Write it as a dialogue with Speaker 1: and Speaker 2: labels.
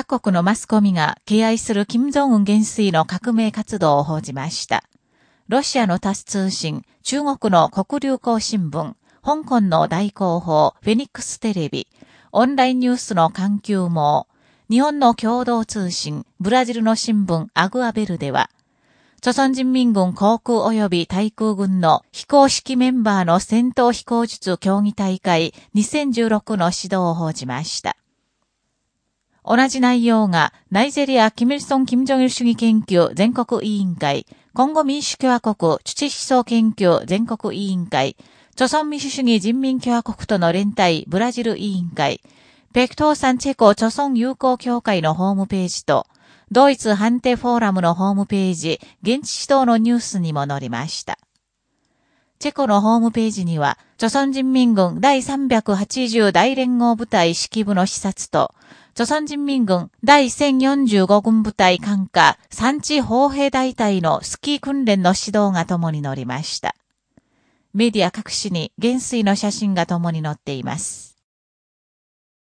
Speaker 1: 各国のマスコミが敬愛する金正恩元帥の革命活動を報じました。ロシアのタス通信、中国の国流行新聞、香港の大広報、フェニックステレビ、オンラインニュースの環球網、日本の共同通信、ブラジルの新聞アグアベルでは、朝鮮人民軍航空及び対空軍の非公式メンバーの戦闘飛行術競技大会2016の指導を報じました。同じ内容が、ナイジェリア・キム・ルソン・キム・ジョンル主義研究全国委員会、今後民主共和国土思想研究全国委員会、朝鮮民主主義人民共和国との連帯ブラジル委員会、北東山チェコ朝鮮友好協会のホームページと、ドイツ判定フォーラムのホームページ、現地指導のニュースにも載りました。チェコのホームページには、朝鮮人民軍第380大連合部隊指揮部の視察と、朝鮮人民軍第1045軍部隊管下産地砲兵大隊のスキー訓練の指導が共に乗りました。メディア各紙に元帥の写真が共に載っています。